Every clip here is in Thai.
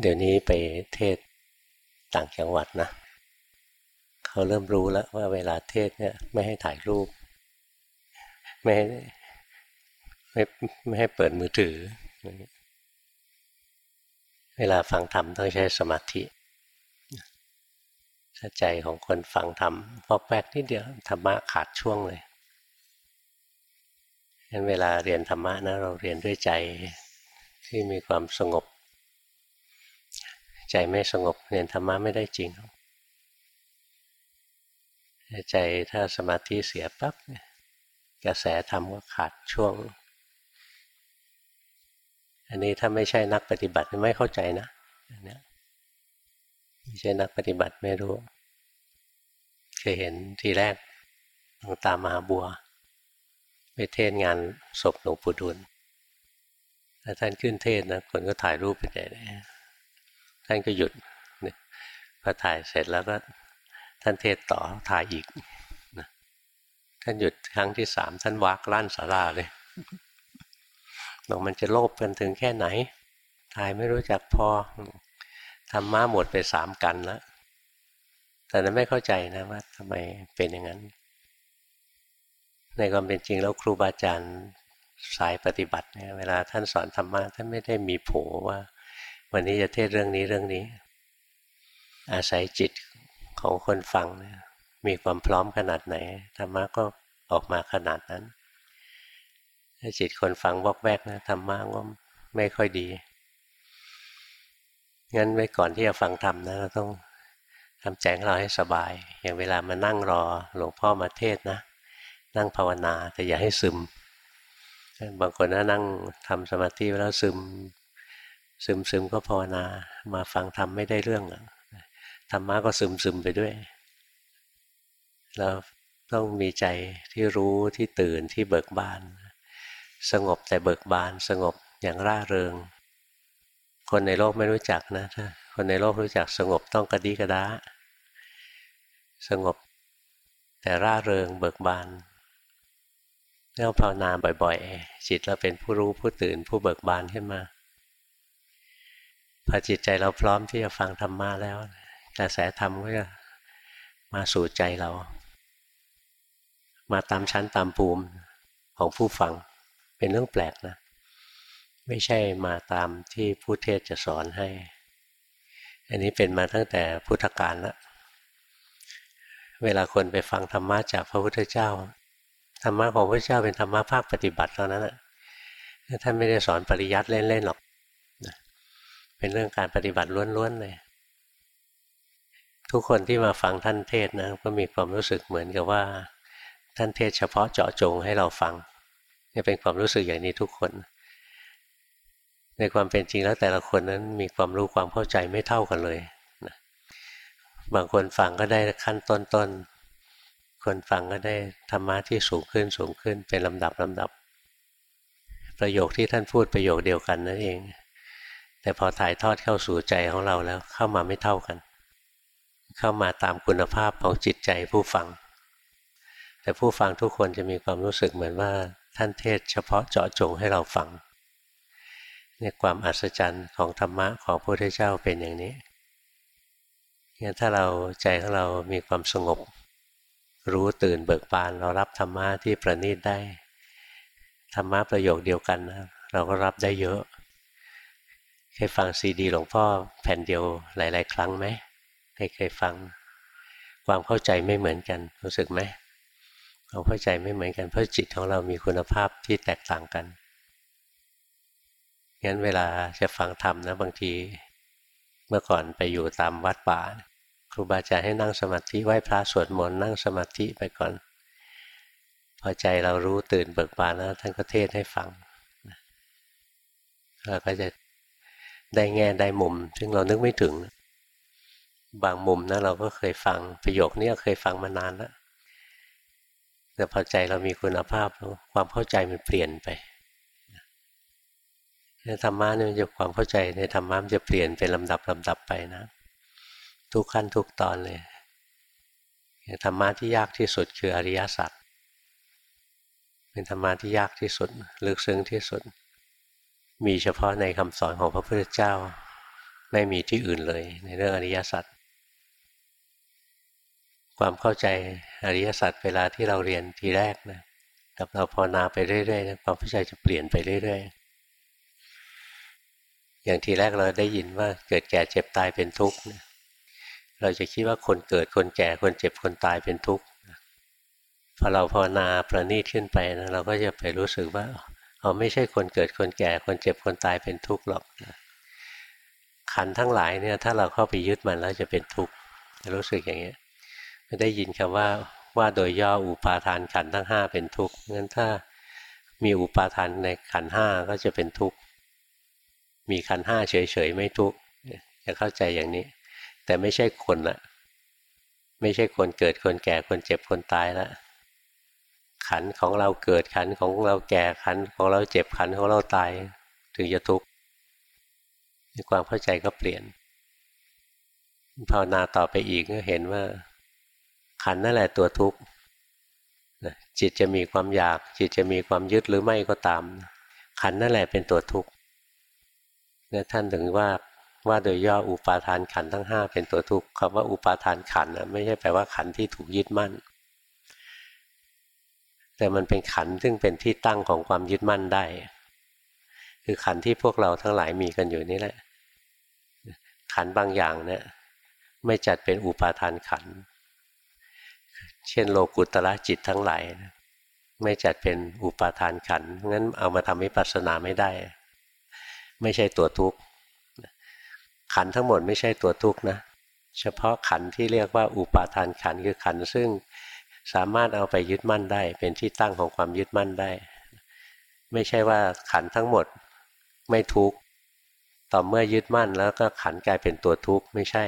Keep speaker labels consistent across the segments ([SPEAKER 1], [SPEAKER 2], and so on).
[SPEAKER 1] เดี๋ยวนี้ไปเทศต่างจังหวัดนะเขาเริ่มรู้แล้วว่าเวลาเทศเนี่ยไม่ให้ถ่ายรูป ไม่ไม่ไม่ให้เปิดมือถือ เวลาฟังธรรมต้องใช้สมาธิถ้าใจของคนฟังธรรมพอแป๊กนิดเดียวธรรมะขาดช่วงเลยงั้นเวลาเรียนธรรมะนะเราเรียนด้วยใจที่มีความสงบ ใจไม่สงบเรียนธรรมะไม่ได้จริง ใจถ้าสมาธิเสียปั๊บกระแสธรรมก็ขาดช่วง อันนี้ถ้าไม่ใช่นักปฏิบัติไม่เข้าใจนะนนี้ไม่ใช่นักปฏิบัติไม่รู้เคยเห็นทีแรกหลวงตามหาบัว ไปเทศงานศพหลวงปู่ดุลแล้วท่านขึ้นเทศนะคนก็ถ่ายรูปไปใหญ่เลย ท่านก็หยุดพอถ่ายเสร็จแล้วก็ท่านเทศต่อถ่ายอีกท่านหยุดครั้งที่สามท่านวักลั่นสาราเลยบอกมันจะโลภกันถึงแค่ไหน ถ่ายไม่รู้จักพอทำมาหมดไปสามกันแล้วแต่นั้นไม่เข้าใจนะว่าทำไมเป็นอย่างนั้น ในความเป็นจริงแล้วครูบาอาจารย์สายปฏิบัติเนี่ยเวลาท่านสอนธรรมะท่านไม่ได้มีโผว่า วันนี้จะเทศเรื่องนี้เรื่องนี้ อาศัยจิตของคนฟังเนี่ยมีความพร้อมขนาดไหนธรรมะก็ออกมาขนาดนั้น ถ้าจิตคนฟังวอกแวกนะธรรมะก็ไม่ค่อยดีงั้นไว้ก่อนที่จะฟังธรรมนะเราต้องทำแจงเราให้สบาย อย่างเวลามานั่งรอหลวงพ่อมาเทศนะ นั่งภาวนาแต่อย่าให้ซึม บางคนนะนั่งทำสมาธิแล้วซึม ซึมซึมก็ภาวนามาฟังธรรมไม่ได้เรื่องธรรมะก็ซึมซึมไปด้วย เราต้องมีใจที่รู้ที่ตื่นที่เบิกบาน สงบแต่เบิกบาน สงบอย่างร่าเริง คนในโลกไม่รู้จักนะคนในโลกรู้จักสงบต้องกระดีกระดาสงบแต่ร่าเริงเบิกบานเราภาวนาบ่อย ๆ จิตเราเป็นผู้รู้ผู้ตื่นผู้เบิกบานขึ้นมา พอจิตใจเราพร้อมที่จะฟังธรรมะแล้วกระแสธรรมก็จะมาสู่ใจเรา มาตามชั้นตามภูมิของผู้ฟังเป็นเรื่องแปลกนะ ไม่ใช่มาตามที่ผู้เทศจะสอนให้ อันนี้เป็นมาตั้งแต่พุทธกาลแล้วเวลาคนไปฟังธรรมะจากพระพุทธเจ้า ธรรมะของพระเจ้าเป็นธรรมะภาคปฏิบัติเท่านั้นแหละท่านไม่ได้สอนปริยัติเล่นๆหรอก เป็นเรื่องการปฏิบัติล้วนๆเลย ทุกคนที่มาฟังท่านเทศนะก็มีความรู้สึกเหมือนกับว่า ท่านเทศเฉพาะเจาะจงให้เราฟังนี่เป็นความรู้สึกอย่างนี้ทุกคน ในความเป็นจริงแล้วแต่ละคนนั้นมีความรู้ความเข้าใจไม่เท่ากันเลยนะบางคนฟังก็ได้ขั้นต้นๆคนฟังก็ได้ธรรมะที่สูงขึ้นสูงขึ้นเป็นลำดับลำดับ ประโยคที่ท่านพูดประโยคเดียวกันนั่นเอง แต่พอถ่ายทอดเข้าสู่ใจของเราแล้วเข้ามาไม่เท่ากัน เข้ามาตามคุณภาพของจิตใจผู้ฟัง แต่ผู้ฟังทุกคนจะมีความรู้สึกเหมือนว่าท่านเทศเฉพาะเจาะจงให้เราฟังเนี่ยความอัศจรรย์ของธรรมะของพระพุทธเจ้าเป็นอย่างนี้งั้นถ้าเราใจของเรามีความสงบ รู้ตื่นเบิกบานเรารับธรรมะที่ประณีตได้ ธรรมะประโยคเดียวกันนะเราก็รับได้เยอะ เคยฟังซีดีหลวงพ่อแผ่นเดียวหลาย ๆ ครั้งไหมเคยเคยฟัง ความเข้าใจไม่เหมือนกัน รู้สึกไหมความเข้าใจไม่เหมือนกันเพราะจิตของเรามีคุณภาพที่แตกต่างกันงั้นเวลาจะฟังธรรมนะบางที เมื่อก่อนไปอยู่ตามวัดป่า ครูบาอาจารย์ให้นั่งสมาธิไหว้พระสวดมนต์นั่งสมาธิไปก่อน พอใจเรารู้ตื่นเบิกบานแล้วท่านก็เทศให้ฟังเราก็จะ ได้แง่ได้มุม ซึ่งเรานึกไม่ถึง บางมุมนะเราก็เคยฟังประโยคนี้เคยฟังมานานแล้วแต่พอใจเรามีคุณภาพความเข้าใจมันเปลี่ยนไปธรรมะเนี่ยจะความเข้าใจในธรรมะมันจะเปลี่ยนเป็นลำดับลำดับไปนะ ทุกขั้นทุกตอนเลยธรรมะที่ยากที่สุดคืออริยสัจเป็นธรรมะที่ยากที่สุด ลึกซึ้งที่สุด มีเฉพาะในคำสอนของพระพุทธเจ้า ไม่มีที่อื่นเลย ในเรื่องอริยสัจความเข้าใจอริยสัจเวลาที่เราเรียนทีแรกนะกับเราภาวนาไปเรื่อยๆนะความเข้าใจจะเปลี่ยนไปเรื่อยๆ อย่างทีแรกเราได้ยินว่าเกิดแก่เจ็บตายเป็นทุกข์เราจะคิดว่าคนเกิดคนแก่คนเจ็บคนตายเป็นทุกข์พอเราภาวนาประณีตขึ้นไปนะเราก็จะไปรู้สึกว่า เอาไม่ใช่คนเกิดคนแก่คนเจ็บคนตายเป็นทุกข์หรอกขันทั้งหลายเนี่ยถ้าเราเข้าไปยึดมันแล้วจะเป็นทุกข์รู้สึกอย่างนี้ยได้ยินคำว่าว่าโดยย่ออุปาทานขันทั้งห้าเป็นทุกข์งั้นถ้ามีอุปาทานในขันห้าก็จะเป็นทุกข์มีขันห้าเฉยๆไม่ทุกข์จะเข้าใจอย่างนี้ แต่ไม่ใช่คนละไม่ใช่คนเกิดคนแก่คนเจ็บคนตายละ ขันของเราเกิดขันของเราแก่ขันของเราเจ็บขันของเราตายถึงจะทุกข์ความเข้าใจก็เปลี่ยนภาวนาต่อไปอีกก็เห็นว่า ขันนั่นแหละตัวทุกข์จิตจะมีความอยาก จิตจะมีความยึดหรือไม่ก็ตาม ขันนั่นแหละเป็นตัวทุกข์เนี่ยท่านถึงว่าว่าโดยย่ออุปาทานขันทั้งห้าเป็นตัวทุกข์คำว่าอุปาทานขันไม่ใช่แปลว่าขันที่ถูกยึดมั่น แต่มันเป็นขันซึ่งเป็นที่ตั้งของความยึดมั่นได้ คือขันที่พวกเราทั้งหลายมีกันอยู่นี่แหละ ขันบางอย่างเนี่ยไม่จัดเป็นอุปาทานขัน เช่น โลกุตระจิตทั้งหลาย ไม่จัดเป็นอุปาทานขันงั้นเอามาทำให้ปัสสนาไม่ได้ ไม่ใช่ตัวทุกข์ขันทั้งหมดไม่ใช่ตัวทุกข์นะ เฉพาะขันที่เรียกว่าอุปาทานขันคือขันซึ่ง สามารถเอาไปยึดมั่นได้ เป็นที่ตั้งของความยึดมั่นได้ ไม่ใช่ว่าขันทั้งหมดไม่ทุกข์ต่อเมื่อยึดมั่นแล้วก็ขันกลายเป็นตัวทุกข์ไม่ใช่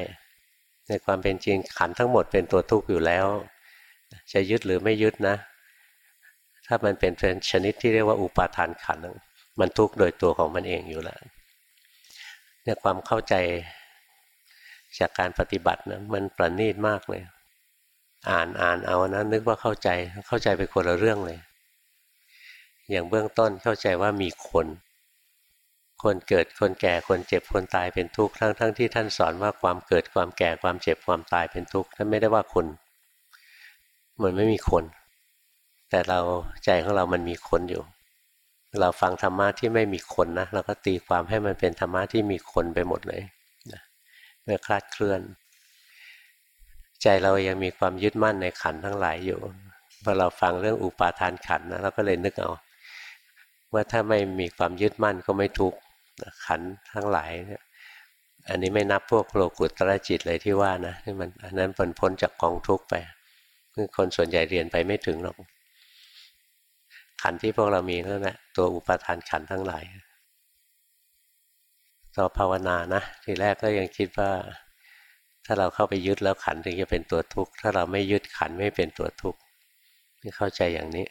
[SPEAKER 1] ในความเป็นจริงขันทั้งหมดเป็นตัวทุกข์อยู่แล้ว จะยึดหรือไม่ยึดนะ ถ้ามันเป็นเป็นชนิดที่เรียกว่าอุปาทานขันมันทุกข์โดยตัวของมันเองอยู่แล้วเนี่ยความเข้าใจจากการปฏิบัตินะมันประณีตมากเลย อ่านอ่านเอานะนึกว่าเข้าใจเข้าใจไปคนละเรื่องเลย อย่างเบื้องต้นเข้าใจว่ามีคน คนเกิดคนแก่คนเจ็บคนตายเป็นทุกข์ทั้งทั้งที่ท่านสอนว่าความเกิดความแก่ความเจ็บความตายเป็นทุกข์ท่านไม่ได้ว่าคนมันไม่มีคน แต่เราใจของเรามันมีคนอยู่ เราฟังธรรมะที่ไม่มีคนนะเราก็ตีความให้มันเป็นธรรมะที่มีคนไปหมดเลยเมื่อคลาดเคลื่อน ใจเรายังมีความยึดมั่นในขันทั้งหลายอยู่พอเราฟังเรื่องอุปาทานขันนะเราก็เลยนึกเอาว่าถ้าไม่มีความยึดมั่นก็ไม่ทุกข์ขันทั้งหลายอันนี้ไม่นับพวกโลกุตตรจิตเลยที่ว่านะที่มันอันนั้นผลพ้นจากกองทุกข์ไปคือคนส่วนใหญ่เรียนไปไม่ถึงหรอกขันที่พวกเรามีนั่นแหละตัวอุปาทานขันทั้งหลายต่อภาวนานะทีแรกก็ยังคิดว่า ถ้าเราเข้าไปยึดแล้วขันถึงจะเป็นตัวทุกข์ ถ้าเราไม่ยึดขันไม่เป็นตัวทุกข์นี่เข้าใจอย่างนี้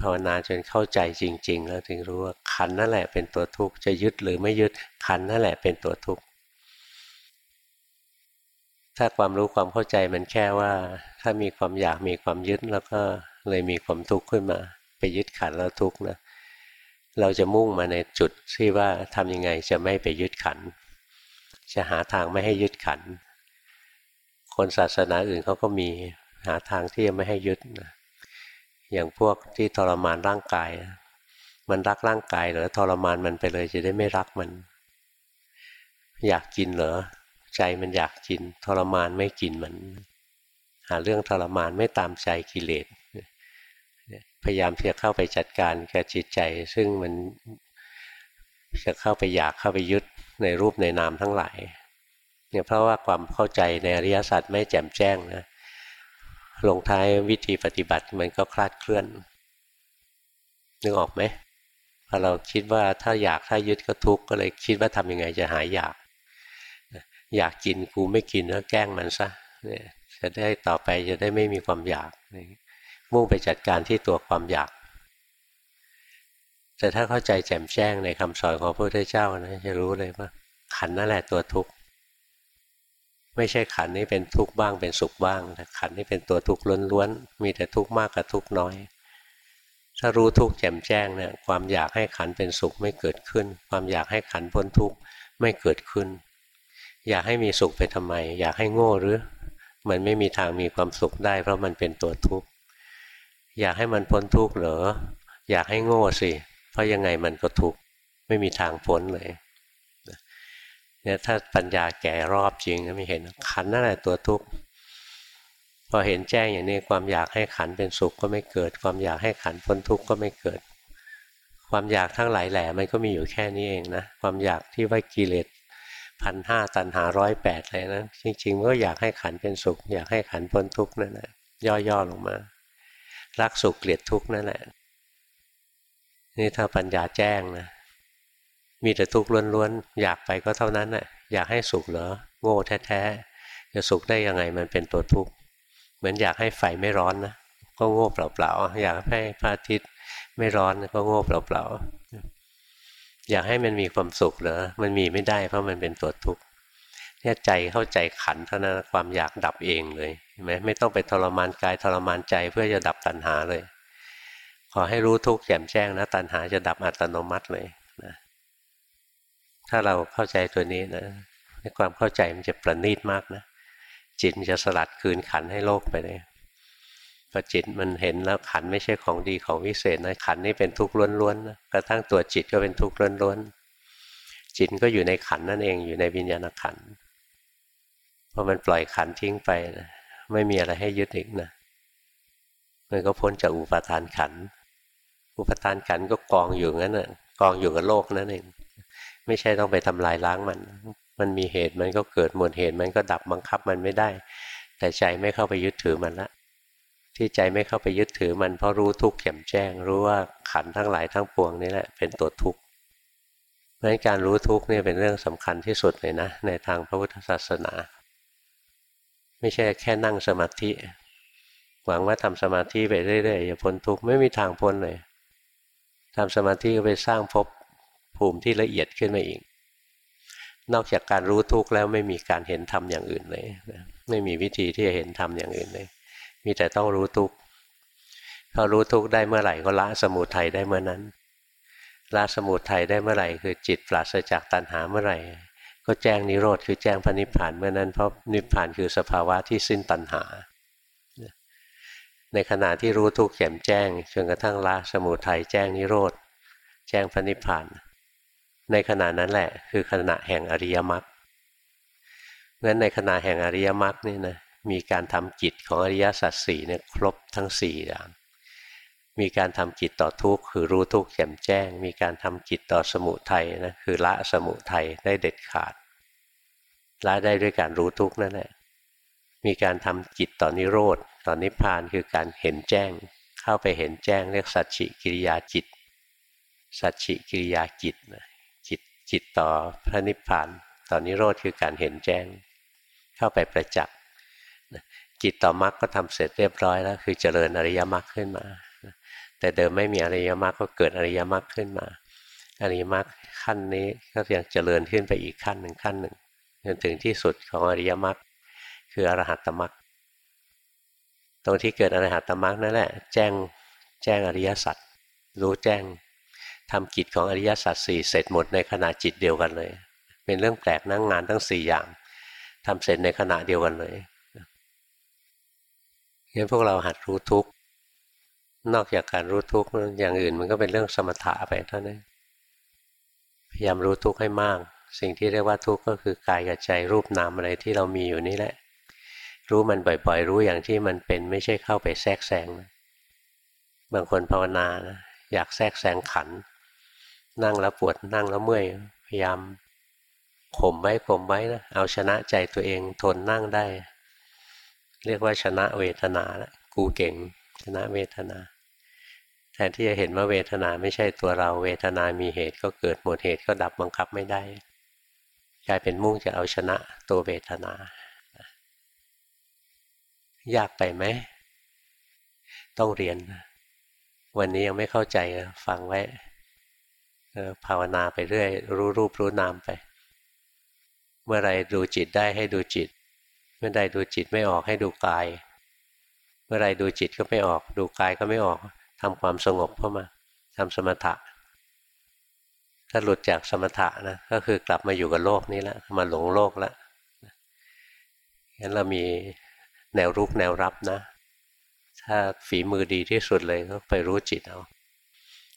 [SPEAKER 1] ภาวนาจนเข้าใจจริง ๆ แล้วถึงรู้ว่าขันนั่นแหละเป็นตัวทุกข์ จะยึดหรือไม่ยึดขันนั่นแหละเป็นตัวทุกข์ ถ้าความรู้ความเข้าใจมันแค่ว่า ถ้ามีความอยากมีความยึดแล้วก็เลยมีความทุกข์ขึ้นมา ไปยึดขันแล้วทุกข์นะ เราจะมุ่งมาในจุดที่ว่าทำยังไงจะไม่ไปยึดขัน จะหาทางไม่ให้ยึดขัน คนศาสนาอื่นเขาก็มีหาทางที่จะไม่ให้ยึดอย่างพวกที่ทรมานร่างกาย มันรักร่างกายเหรอทรมานมันไปเลยจะได้ไม่รักมัน อยากกินเหรอใจมันอยากกิน ทรมานไม่กินมัน หาเรื่องทรมานไม่ตามใจกิเลสพยายามจะเข้าไปจัดการกับจิตใจ ซึ่งมันจะเข้าไปอยากเข้าไปยึด ในรูปในนามทั้งหลายเนี่ยเพราะว่าความเข้าใจในอริยสัจไม่แจ่มแจ้งนะลงท้ายวิธีปฏิบัติมันก็คลาดเคลื่อนนึกออกไหมพอเราคิดว่าถ้าอยากถ้ายึดก็ทุกข์ก็เลยคิดว่าทำยังไงจะหายอยาก อยากกินกูไม่กินแล้วแกล้งมันซะเนี่ยจะได้ต่อไปจะได้ไม่มีความอยากมุ่งไปจัดการที่ตัวความอยาก แต่ถ้าเข้าใจแจ่มแจ้งในคำสอนของพระพุทธเจ้านะจะรู้เลยว่า ขันนั่นแหละตัวทุกข์ไม่ใช่ขันนี้เป็นทุกข์บ้างเป็นสุขบ้างแต่ขันนี้เป็นตัวทุกข์ล้วนๆมีแต่ทุกข์มากกับทุกข์น้อย ถ้ารู้ทุกข์แจ่มแจ้งเนี่ยความอยากให้ขันเป็นสุขไม่เกิดขึ้น ความอยากให้ขันพ้นทุกข์ไม่เกิดขึ้น อยากให้มีสุขไปทำไม อยากให้โง่หรือ มันไม่มีทางมีความสุขได้ เพราะมันเป็นตัวทุกข์อยากให้มันพ้นทุกข์เหรออยากให้โง่สิ เพราะยังไงมันก็ทุกข์ไม่มีทางพ้นเลยเนี่ยถ้าปัญญาแก่รอบจริงก็ไม่เห็นขันนั่นแหละตัวทุกข์พอเห็นแจ้งอย่างนี้ความอยากให้ขันเป็นสุขก็ไม่เกิด ความอยากให้ขันพ้นทุกข์ก็ไม่เกิด ความอยากทั้งหลายแหล่มันก็มีอยู่แค่นี้เองนะความอยากที่ว่ากิเลสพันห้าตันหาร้อยแปดเลยนะจริงๆก็อยากให้ขันเป็นสุข อยากให้ขันพ้นทุกข์นั่นแหละย่อๆลงมา รักสุขเกลียดทุกข์นั่นแหละ นี่ถ้าปัญญาแจ้งนะมีแต่ทุกข์ล้วนๆ อยากไปก็เท่านั้นแหละอยากให้สุขเหรอโง่แท้ๆจะสุขได้ยังไงมันเป็นตัวทุกข์เหมือนอยากให้ไฟไม่ร้อนนะก็โง่เปล่าๆอยากให้พระอาทิตย์ไม่ร้อนก็โง่เปล่าๆอยากให้มันมีความสุขเหรอมันมีไม่ได้เพราะมันเป็นตัวทุกข์เนี่ยใจเข้าใจขันเท่านั้นความอยากดับเองเลยเห็นไหมไม่ต้องไปทรมานกายทรมานใจเพื่อจะดับตัณหาเลย อให้รู้ทุกข์แจ่มแจ้งนะตัณหาจะดับอัตโนมัติเลยนะถ้าเราเข้าใจตัวนี้นะความเข้าใจมันจะประณีตมากนะจิตจะสลัดคืนขันให้โลกไปเลยพอจิตมันเห็นแล้วขันไม่ใช่ของดีของวิเศษนะขันนี่เป็นทุกข์ล้วนๆนะกระทั่งตัวจิตก็เป็นทุกข์ล้วนๆจิตก็อยู่ในขันนั่นเองอยู่ในวิญญาณขันพอมันปล่อยขันทิ้งไปนะไม่มีอะไรให้ยึดอีกนะมันก็พ้นจากอุปาทานขัน อุปทานขันก็กองอยู่งั้นน่ะกองอยู่กับโลกนั่นเองไม่ใช่ต้องไปทำลายล้างมัน มันมีเหตุมันก็เกิดหมดเหตุมันก็ดับบังคับมันไม่ได้ แต่ใจไม่เข้าไปยึดถือมันละที่ใจไม่เข้าไปยึดถือมันเพราะรู้ทุกข์แจ่มแจ้ง รู้ว่าขันทั้งหลายทั้งปวงนี่แหละเป็นตัวทุกข์เพราะฉะนั้นการรู้ทุกข์นี่เป็นเรื่องสำคัญที่สุดเลยนะในทางพระพุทธศาสนา ไม่ใช่แค่นั่งสมาธิ หวังว่าทำสมาธิไปเรื่อยๆจะพ้นทุกข์ไม่มีทางพ้นเลย ทำสมาธิก็ไปสร้างภพภูมิที่ละเอียดขึ้นมาอีก นอกจากการรู้ทุกข์แล้วไม่มีการเห็นธรรมอย่างอื่นเลยนะไม่มีวิธีที่จะเห็นธรรมอย่างอื่นเลย มีแต่ต้องรู้ทุกข์พอรู้ทุกข์ได้เมื่อไหร่ก็ละสมุทัยได้เมื่อนั้นละสมุทัยได้เมื่อไหร่ คือจิตปราศจากตัณหาเมื่อไหร่ ก็แจ้งนิโรธคือแจ้งพระนิพพานเมื่อนั้นเพราะนิพพานคือสภาวะที่สิ้นตัณหา ในขณะที่รู้ทุกข์แจ่มแจ้งจนกระทั่งละสมุทัยแจ้งนิโรธ แจ้งพระนิพพาน ในขณะนั้นแหละ คือขณะแห่งอริยมรรคงั้นในขณะแห่งอริยมรรคนี่นะมีการทำกิจของอริยสัจสี่เนี่ยครบทั้งสี่อย่าง มีการทำกิจต่อทุกข์คือรู้ทุกข์แจ่มแจ้ง มีการทำกิจต่อสมุทัยนะคือละสมุทัยได้เด็ดขาด ละได้ด้วยการรู้ทุกข์นั่นแหละ มีการทำกิจต่อนิโรธ ตอนนิพพานคือการเห็นแจ้ง เข้าไปเห็นแจ้งเรียกสัจฉิกิริยาจิต สัจฉิกิริยาจิตนะจิตต่อพระนิพพาน ตอนนิโรธคือการเห็นแจ้ง เข้าไปประจักษ์จิตต่อมรรคก็ทำเสร็จเรียบร้อยแล้ว คือเจริญอริยมรรคขึ้นมา แต่เดิมไม่มีอริยมรรคก็เกิดอริยมรรคขึ้นมา อริยมรรคขั้นนี้ก็ยังเจริญขึ้นไปอีกขั้นหนึ่งขั้นหนึ่งจนถึงที่สุดของอริยมรรคคืออรหัตตมรรค ตรงที่เกิดอรหัตตมรรคนั่นแหละ แจ้งแจ้งอริยสัจรู้แจ้งทำกิจของอริยสัจสี่เสร็จหมดในขณะจิตเดียวกันเลย เป็นเรื่องแปลกนั่งงานทั้งสี่อย่างทำเสร็จในขณะเดียวกันเลยงั้นพวกเราหัดรู้ทุกข์นอกจากการรู้ทุกข์อย่างอื่นมันก็เป็นเรื่องสมถะไปเท่านั้นพยายามรู้ทุกข์ให้มาก สิ่งที่เรียกว่าทุกข์ก็คือกายกับใจรูปนามอะไรที่เรามีอยู่นี่แหละ รู้มันบ่อยๆ รู้อย่างที่มันเป็นไม่ใช่เข้าไปแทรกแซงบางคนภาวนานะอยากแทรกแซงขัน นั่งแล้วปวดนั่งแล้วเมื่อยพยายามข่มไว้ข่มไว้นะเอาชนะใจตัวเองทนนั่งได้ เรียกว่าชนะเวทนาละกูเก่ง ชนะเวทนา แทนที่จะเห็นว่าเวทนาไม่ใช่ตัวเราเวทนามีเหตุก็เกิดหมดเหตุก็ดับบังคับไม่ได้ กลายเป็นมุ่งจะเอาชนะตัวเวทนา ยากไปไหม ต้องเรียน วันนี้ยังไม่เข้าใจฟังไว้ภาวนาไปเรื่อย รู้รูปรู้นามไป เมื่อไรดูจิตได้ให้ดูจิต เมื่อใดดูจิตไม่ออกให้ดูกาย เมื่อไรดูจิตก็ไม่ออก ดูกายก็ไม่ออกทำความสงบเข้ามาทำสมถะ ถ้าหลุดจากสมถะนะก็คือกลับมาอยู่กับโลกนี้แล้วมาหลงโลกแล้วงั้นเรามี แนวรุกแนวรับนะ ถ้าฝีมือดีที่สุดเลยก็ไปรู้จิตเอา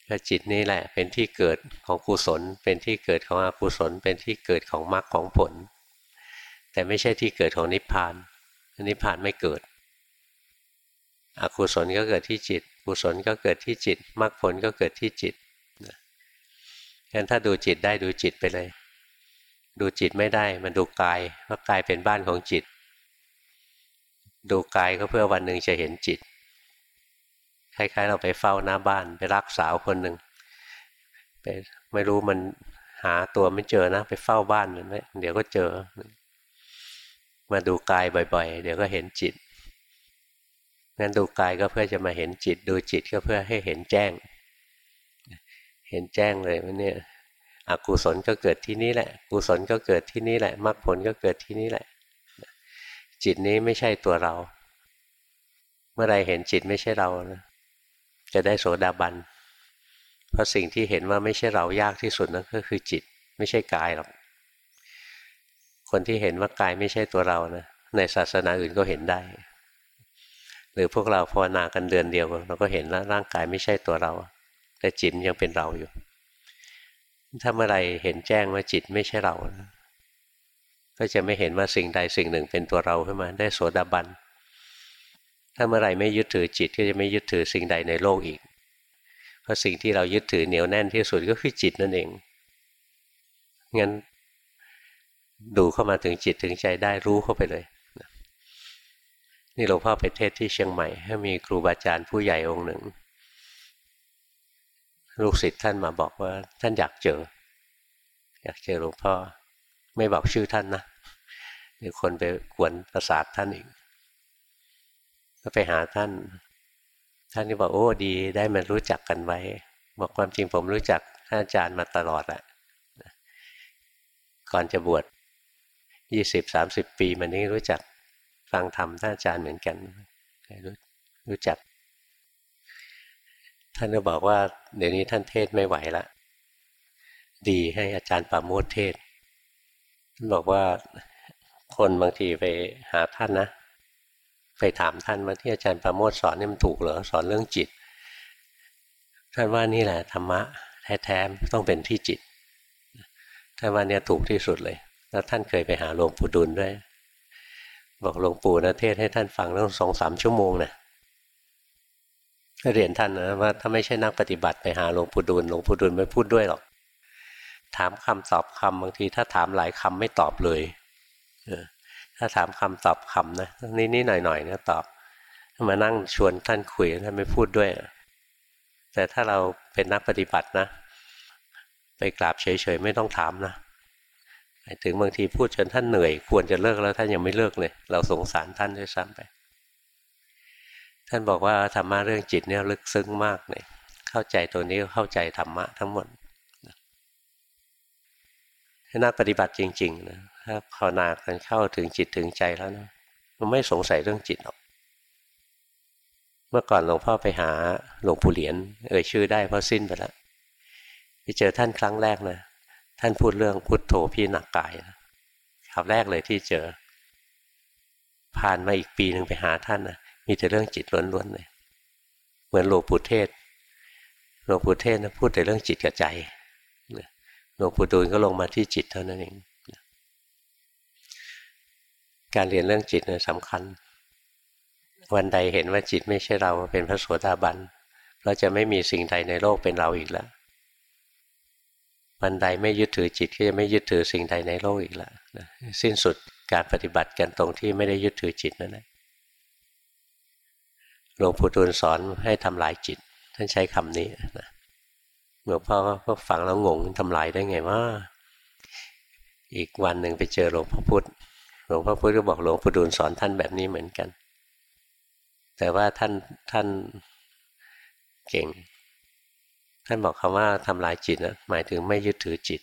[SPEAKER 1] ก็จิตนี่แหละเป็นที่เกิดของกุศล เป็นที่เกิดของอกุศล เป็นที่เกิดของมรรคของผล แต่ไม่ใช่ที่เกิดของนิพพานนิพพานไม่เกิด อกุศลก็เกิดที่จิต กุศลก็เกิดที่จิตมรรคผลก็เกิดที่จิตงั้นถ้าดูจิตได้ดูจิตไปเลย ดูจิตไม่ได้มันดูกายว่ากายเป็นบ้านของจิต ดูกายก็เพื่อวันหนึ่งจะเห็นจิต คล้ายๆ เราไปเฝ้าหน้าบ้านไปรักสาวคนหนึ่งไปไม่รู้มันหาตัวไม่เจอนะ ไปเฝ้าบ้านมันไหมเดี๋ยวก็เจอ มาดูกายบ่อย ๆ เดี๋ยวก็เห็นจิตงั้นดูกายก็เพื่อจะมาเห็นจิต ดูจิตก็เพื่อให้เห็นแจ้ง เห็นแจ้งเลยว่านี่อกุศลก็เกิดที่นี่แหละ กุศลก็เกิดที่นี่แหละมรรคผลก็เกิดที่นี่แหละ จิตนี้ไม่ใช่ตัวเรา เมื่อไรเห็นจิตไม่ใช่เรานะจะได้โสดาบัน เพราะสิ่งที่เห็นว่าไม่ใช่เรายากที่สุดนั่นก็คือจิตไม่ใช่กายหรอก คนที่เห็นว่ากายไม่ใช่ตัวเรานะในศาสนาอื่นก็เห็นได้ หรือพวกเราภาวนากันเดือนเดียวเราก็เห็นแล้วร่างกายไม่ใช่ตัวเรา แต่จิตยังเป็นเราอยู่ ถ้าเมื่อไรเห็นแจ้งว่าจิตไม่ใช่เรา ก็จะไม่เห็นว่าสิ่งใดสิ่งหนึ่งเป็นตัวเราขึ้นมาได้โสดาบัน ถ้าเมื่อไหร่ไม่ยึดถือจิตก็จะไม่ยึดถือสิ่งใดในโลกอีก เพราะสิ่งที่เรายึดถือเหนียวแน่นที่สุดก็คือจิตนั่นเอง งั้นดูเข้ามาถึงจิตถึงใจได้รู้เข้าไปเลย นี่หลวงพ่อไปเทศที่เชียงใหม่ให้มีครูบาอาจารย์ผู้ใหญ่องค์หนึ่ง ลูกศิษย์ท่านมาบอกว่าท่านอยากเจอ อยากเจอหลวงพ่อ ไม่บอกชื่อท่านนะเดี๋ยวคนไปกวนประสาทท่านอีก ก็ไปหาท่าน ท่านก็บอกโอ้ดีได้มันรู้จักกันไว้ บอกความจริงผมรู้จักท่านอาจารย์มาตลอดแหละก่อนจะบวชยี่สิบสามสิบปีมันนี้รู้จักฟังธรรมท่านอาจารย์เหมือนกันรู้รู้จัก ท่านก็บอกว่า เดี๋ยวนี้ท่านเทศไม่ไหวละดีให้อาจารย์ปาโมทเทศ บอกว่าคนบางทีไปหาท่านนะ ไปถามท่านว่าที่อาจารย์ประโมทสอนนี่มันถูกเหรอสอนเรื่องจิต ท่านว่านี่แหละธรรมะแท้ๆต้องเป็นที่จิตท่านว่าเนี่ยถูกที่สุดเลย แล้วท่านเคยไปหาหลวงปู่ดุลด้วย บอกหลวงปู่นะเทศให้ท่านฟังตั้งสองสามชั่วโมงนะเรียนท่านนะว่าถ้าไม่ใช่นักปฏิบัติไปหาหลวงปู่ดุลหลวงปู่ดุลไม่พูดด้วยหรอก ถามคำตอบคำบางทีถ้าถามหลายคำไม่ตอบเลยถ้าถามคำตอบคำนะนี่นี่หน่อยหน่อยนะตอบมานั่งชวนท่านคุยท่านไม่พูดด้วย แต่ถ้าเราเป็นนักปฏิบัตินะ ไปกราบเฉยๆไม่ต้องถามนะถึงบางทีพูดจนท่านเหนื่อยควรจะเลิกแล้วท่านยังไม่เลิกเลย เราสงสารท่านด้วยซ้ำไป ท่านบอกว่าธรรมะเรื่องจิตเนี่ยลึกซึ้งมากเลยเข้าใจตัวนี้เข้าใจธรรมะทั้งหมด นักปฏิบัติจริงๆนะถ้าภาวนากันเข้าถึงจิตถึงใจแล้วนะมันไม่สงสัยเรื่องจิตหรอก เมื่อก่อนหลวงพ่อไปหาหลวงปู่เหรียญเอ่ยชื่อได้เพราะสิ้นไปแล้วไปเจอท่านครั้งแรกนะท่านพูดเรื่องพุทโธพี่หนักกายนะคำแรกเลยที่เจอ ผ่านมาอีกปีหนึ่งไปหาท่านนะมีแต่เรื่องจิตล้วนๆเลย เหมือนหลวงปู่เทศหลวงปู่เทศนะพูดแต่เรื่องจิตกับใจ ลวงปู่ดูลก็ลงมาที่จิตเท่านั้นเอง การเรียนเรื่องจิตเนี่ยสำคัญ วันใดเห็นว่าจิตไม่ใช่เราเป็นพระโสดาบันเราจะไม่มีสิ่งใดในโลกเป็นเราอีกแล้ววันใดไม่ยึดถือจิตก็จะไม่ยึดถือสิ่งใดในโลกอีกแล้วสิ้นสุดการปฏิบัติกันตรงที่ไม่ได้ยึดถือจิตนั่นแหละหลวงปู่ดูลสอนให้ทำลายจิต ท่านใช้คำนี้นะ หลวงพ่อก็ฟังแล้วงงทำลายได้ไงว่า อีกวันหนึ่งไปเจอหลวงพ่อพุธหลวงพ่อพุธก็บอกหลวงปู่ดูลสอนท่านแบบนี้เหมือนกัน แต่ว่าท่านท่านเก่ง ท่านบอกคำว่าทำลายจิตนะหมายถึงไม่ยึดถือจิต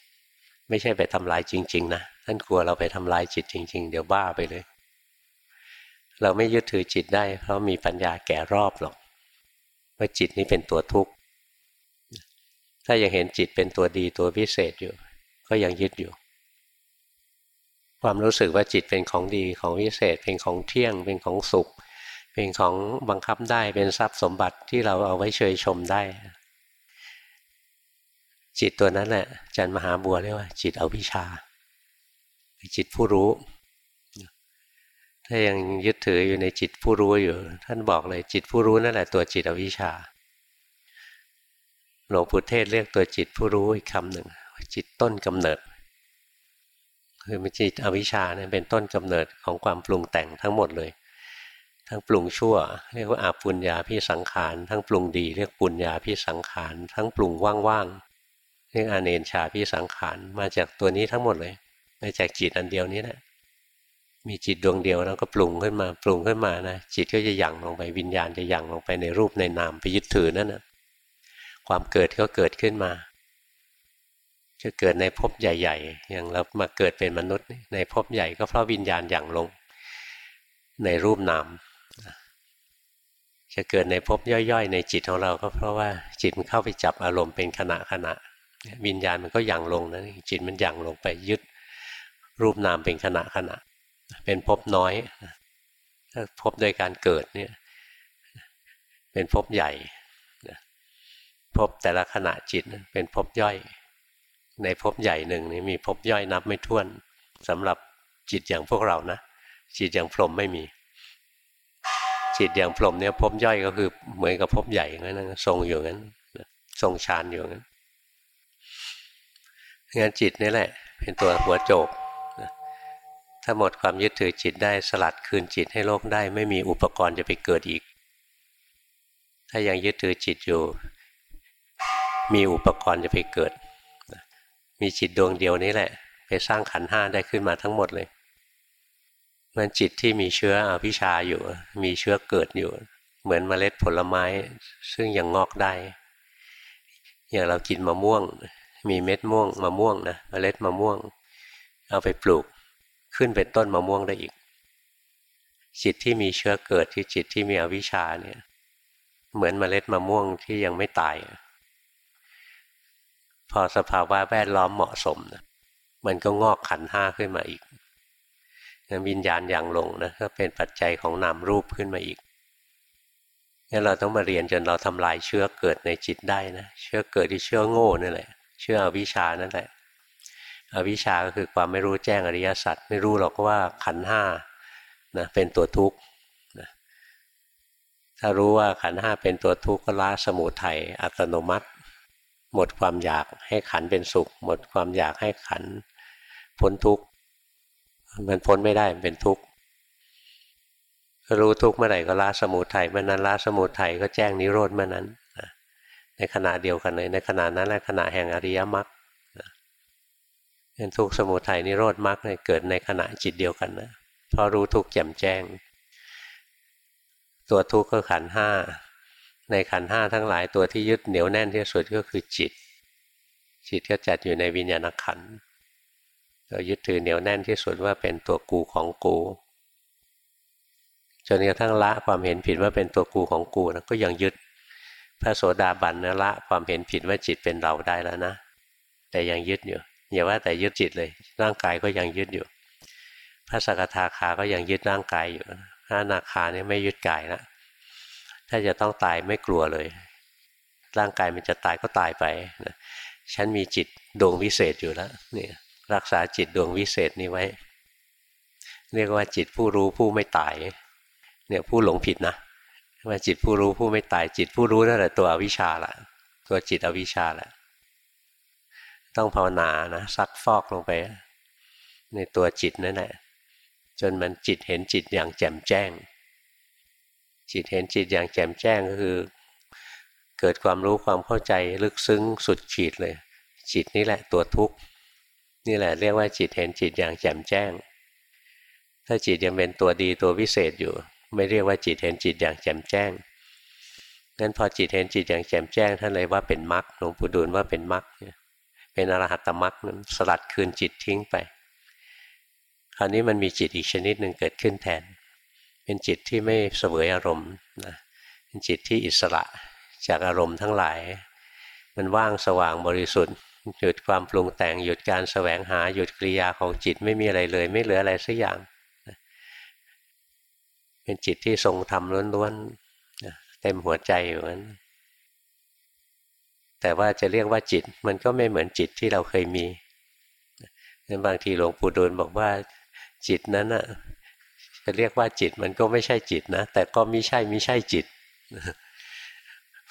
[SPEAKER 1] ไม่ใช่ไปทำลายจริง ๆ นะท่านกลัวเราไปทำลายจิตจริง ๆ เดี๋ยวบ้าไปเลย เราไม่ยึดถือจิตได้ เพราะมีปัญญาแก่รอบหรอกว่าจิตนี้เป็นตัวทุกข์ ถ้ายังเห็นจิตเป็นตัวดีตัวพิเศษอยู่ ก็ยังยึดอยู่ ความรู้สึกว่าจิตเป็นของดีของพิเศษ เป็นของเที่ยง เป็นของสุข เป็นของบังคับได้เป็นทรัพย์สมบัติที่เราเอาไว้เชยชมได้ จิตตัวนั้นแหละจันมหาบัวเรียกว่า จิตเอาวิชาจิตผู้รู้ถ้ายังยึดถืออยู่ในจิตผู้รู้อยู่ ท่านบอกเลยจิตผู้รู้นั่นแหละตัวจิตอวิชชา หลวงปู่เทศเรียกตัวจิตผู้รู้อีกคำหนึ่งจิตต้นกำเนิด คือมันจิตอวิชชาเนี่ยเป็นต้นกำเนิดของความปรุงแต่งทั้งหมดเลย ทั้งปรุงชั่ว เรียกว่าอาปุญญาพิสังขาร ทั้งปรุงดี เรียกปุญญาพิสังขาร ทั้งปรุงว่างๆเรียกอเนนชาพิสังขาร มาจากตัวนี้ทั้งหมดเลยมาจากจิตอันเดียวนี้แหละมีจิตดวงเดียวแล้วก็ปรุงขึ้นมาปรุงขึ้นมานะจิตก็จะหยั่งลงไปวิญญาณจะหยั่งลงไปในรูปในนามไปยึดถือนั่นนะ ความเกิดก็เกิดขึ้นมาจะเกิดในภพใหญ่ ๆ อย่างเรามาเกิดเป็นมนุษย์ในภพใหญ่ก็เพราะวิญญาณหยั่งลง ในรูปนามจะเกิดในภพย่อยๆ ในจิตของเราก็เพราะว่าจิตมันเข้าไปจับอารมณ์เป็นขณะขณะวิญญาณมันก็หยั่งลงนะจิตมันหยั่งลงไปยึดรูปนามเป็นขณะขณะ เป็นภพน้อยถ้าพบโดยการเกิดเนี่ย เป็นภพใหญ่ ภพแต่ละขณะจิตเป็นภพย่อย ในภพใหญ่หนึ่งนี่มีภพย่อยนับไม่ถ้วนสำหรับจิตอย่างพวกเรานะ จิตอย่างพรหมไม่มี จิตอย่างพรหมเนี่ยภพย่อยก็คือเหมือนกับภพใหญ่งั้นทรงอยู่งั้นทรงฌานอยู่งั้นงั้นจิตนี่แหละ เป็นตัวหัวโจกถ้าหมดความยึดถือจิตได้สลัดคืนจิตให้โลกได้ ไม่มีอุปกรณ์จะไปเกิดอีก ถ้ายังยึดถือจิตอยู่ มีอุปกรณ์จะไปเกิด มีจิตดวงเดียวนี้แหละ ไปสร้างขันห้าได้ขึ้นมาทั้งหมดเลยมันจิตที่มีเชื้ออภิชาอยู่ มีเชื้อเกิดอยู่ เหมือนเมล็ดผลไม้ ซึ่งยังงอกได้ อย่างเรากินมะม่วง มีเม็ดม่วงมะม่วงนะเมล็ดมะม่วง เอาไปปลูกขึ้นเป็นต้นมะม่วงได้อีก จิตที่มีเชื้อเกิดที่จิตที่มีอวิชชาเนี่ย เหมือนเมล็ดมะม่วงที่ยังไม่ตาย พอสภาวะแวดล้อมเหมาะสมนะมันก็งอกขันห้าขึ้นมาอีกวิญญาณอย่างลงนะก็เป็นปัจจัยของนามรูปขึ้นมาอีกงั้นเราต้องมาเรียนจนเราทำลายเชื้อเกิดในจิตได้นะเชื้อเกิดที่เชื้อโง่นั่นแหละเชื้ออวิชานั่นแหละอวิชชาก็คือความไม่รู้แจ้งอริยสัจไม่รู้หรอกว่าขันห้านะเป็นตัวทุกข์นะถ้ารู้ว่าขันห้าเป็นตัวทุกข์ก็ละสมุทัยอัตโนมัติ หมดความอยากให้ขันเป็นสุข หมดความอยากให้ขันพ้นทุกข์มันพ้นไม่ได้มันเป็นทุกข์รู้ทุกข์เมื่อไหร่ก็ละสมุทัยเมื่อนั้นละสมุทัยก็แจ้งนิโรธเมื่อนั้นในขณะเดียวกันเลยในขณะนั้นแหละขณะแห่งอริยมรรคเป็นทุกข์สมุทัยนิโรธมรรคเกิดในขณะจิตเดียวกันนะพอรู้ทุกข์แจ่มแจ้ง ตัวทุกข์ก็ขันห้า ในขันห้าทั้งหลายตัวที่ยึดเหนียวแน่นที่สุดก็คือจิต จิตก็จัดอยู่ในวิญญาณขันเรายึดถือเหนียวแน่นที่สุดว่าเป็นตัวกูของกูจนกระทั่งละความเห็นผิดว่าเป็นตัวกูของกูนะก็ยังยึดพระโสดาบันนะละความเห็นผิดว่าจิตเป็นเราได้แล้วนะ แต่ยังยึดอยู่อย่าว่าแต่ยึดจิตเลย ร่างกายก็ยังยึดอยู่ พระสกทาคาก็ยังยึดร่างกายอยู่พระนาคาเนี่ยไม่ยึดกายแล้ว ถ้าจะต้องตายไม่กลัวเลย ร่างกายมันจะตายก็ตายไปนะฉันมีจิตดวงวิเศษอยู่แล้วนี่รักษาจิตดวงวิเศษนี้ไว้ เรียกว่าจิตผู้รู้ผู้ไม่ตาย เนี่ยผู้หลงผิดนะว่าจิตผู้รู้ผู้ไม่ตายจิตผู้รู้นั่นแหละตัวอวิชชาละตัวจิตอวิชชาแหละต้องภาวนานะซักฟอกลงไป ในตัวจิตนั่นแหละจนมันจิตเห็นจิตอย่างแจ่มแจ้ง จิตเห็นจิตอย่างแจ่มแจ้งก็คือ เกิดความรู้ความเข้าใจลึกซึ้งสุดขีดเลย จิตนี่แหละตัวทุกข์นี่แหละเรียกว่าจิตเห็นจิตอย่างแจ่มแจ้ง ถ้าจิตยังเป็นตัวดีตัววิเศษอยู่ ไม่เรียกว่าจิตเห็นจิตอย่างแจ่มแจ้งงั้นพอจิตเห็นจิตอย่างแจ่มแจ้งท่านเลยว่าเป็นมรรคหลวงปู่ดูลว่าเป็นมรรคเป็นอรหัตมรรคสลัดคืนจิตทิ้งไป คราวนี้มันมีจิตอีกชนิดหนึ่งเกิดขึ้นแทน เป็นจิตที่ไม่เสวยอารมณ์นะเป็นจิตที่อิสระจากอารมณ์ทั้งหลาย มันว่างสว่างบริสุทธิ์ หยุดความปรุงแต่งหยุดการแสวงหาหยุดกิริยาของจิตไม่มีอะไรเลย ไม่เหลืออะไรสักอย่าง เป็นจิตที่ทรงธรรมล้วนๆเต็มหัวใจอยู่นั้นแต่ว่าจะเรียกว่าจิตมันก็ไม่เหมือนจิตที่เราเคยมีนั้นบางทีหลวงปู่ดูลบอกว่าจิตนั้นอะ จะเรียกว่าจิตมันก็ไม่ใช่จิตนะ แต่ก็ไม่ใช่ไม่ใช่จิต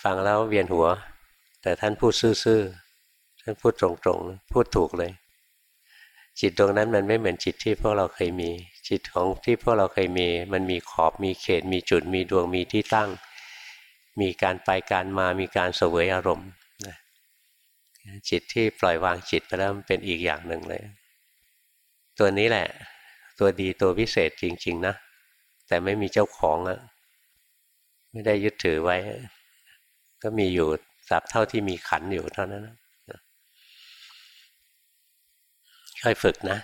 [SPEAKER 1] ฟังแล้วเวียนหัว แต่ท่านพูดซื่อๆท่านพูดตรงๆ พูดถูกเลย จิตตรงนั้นมันไม่เหมือนจิตที่พวกเราเคยมี จิตของที่พวกเราเคยมี มันมีขอบมีเขต มีจุดมีดวงมีที่ตั้ง มีการไปการมามีการเสวยอารมณ์จิตที่ปล่อยวางจิตไปแล้วมันเป็นอีกอย่างหนึ่งเลย ตัวนี้แหละ ตัวดีตัววิเศษจริง ๆ นะ แต่ไม่มีเจ้าของอะไม่ได้ยึดถือไว้ ก็มีอยู่สับเท่าที่มีขันอยู่เท่านั้นค่อยฝึกนะ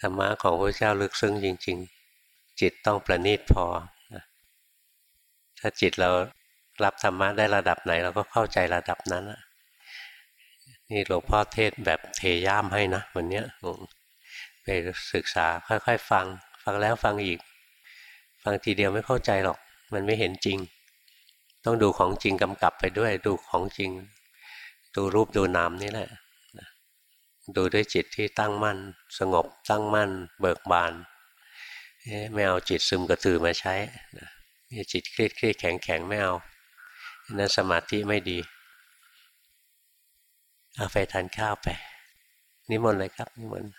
[SPEAKER 1] ธรรมะของพระเจ้าลึกซึ้งจริง ๆ จิตต้องประณีตพอ ถ้าจิตเรารับธรรมะได้ระดับไหน เราก็เข้าใจระดับนั้นนี่หลวงพ่อเทศแบบเทย่ามให้นะวันนี้ ไปศึกษาค่อยๆ ฟัง ฟังแล้วฟังอีก ฟังทีเดียวไม่เข้าใจหรอก มันไม่เห็นจริง ต้องดูของจริงกำกับไปด้วย ดูของจริง ดูรูปดูนามนี่แหละ ดูด้วยจิตที่ตั้งมั่น สงบตั้งมั่น เบิกบานไม่เอาจิตซึมกระตือมาใช้จิตเครียดเครียดแข็งแข็งไม่เอานั่นสมาธิไม่ดีเอาไปทานข้าวไป นิมนต์เลยครับนิมนต์